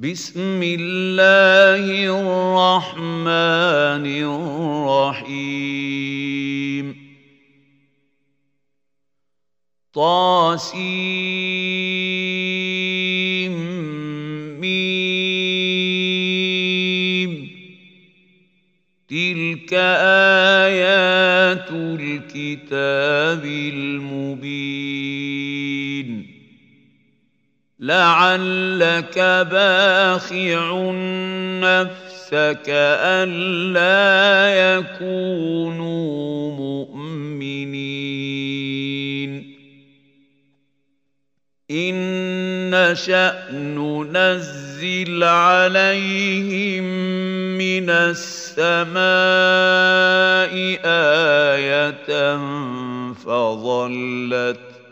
بسم الله الرحمن الرحيم. طاسيم ميم. تلك آيات الكتاب المبين. لعلك باخع نفسك ألا يكونوا مؤمنين. إن نشأ ننزل عليهم من السماء آية فظلت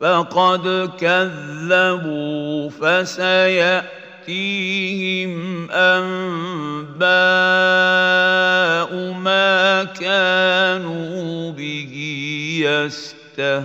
فقد كذبوا فسيأتيهم أنباء ما كانوا به يستهزئون.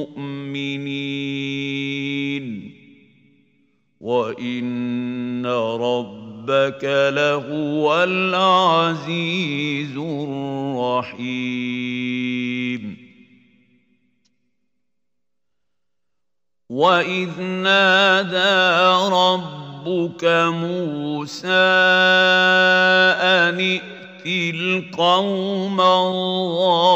مؤمنين وإن ربك لهو العزيز الرحيم. وإذ نادى ربك موسى أن ائت القوم الظالمين.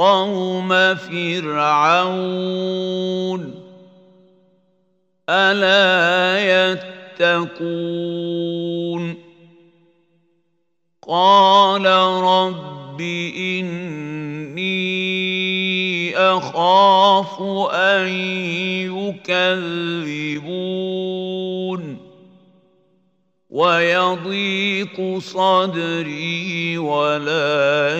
قوم فرعون ألا يتقون قال رب إني أخاف أن يكذبون ويضيق صدري ولا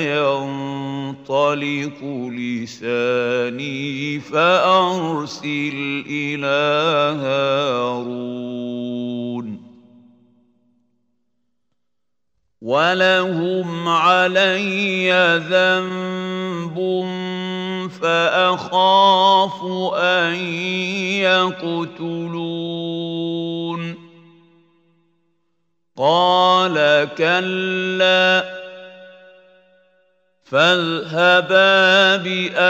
ينطلق لساني فأرسل إلى هارون. ولهم علي ذنب فأخاف أن يقتلون. قال كلا فاذهبا بآياتنا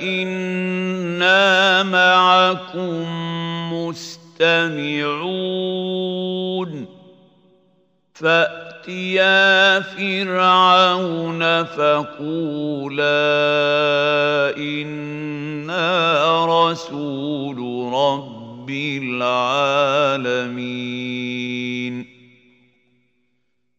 إنا معكم مستمعون. فأتيا فرعون فقولا إنا رسول رب رب العالمين.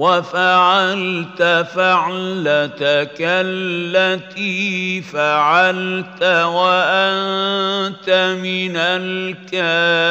وفعلت فعلتك التي فعلت وأنت من الكافرين.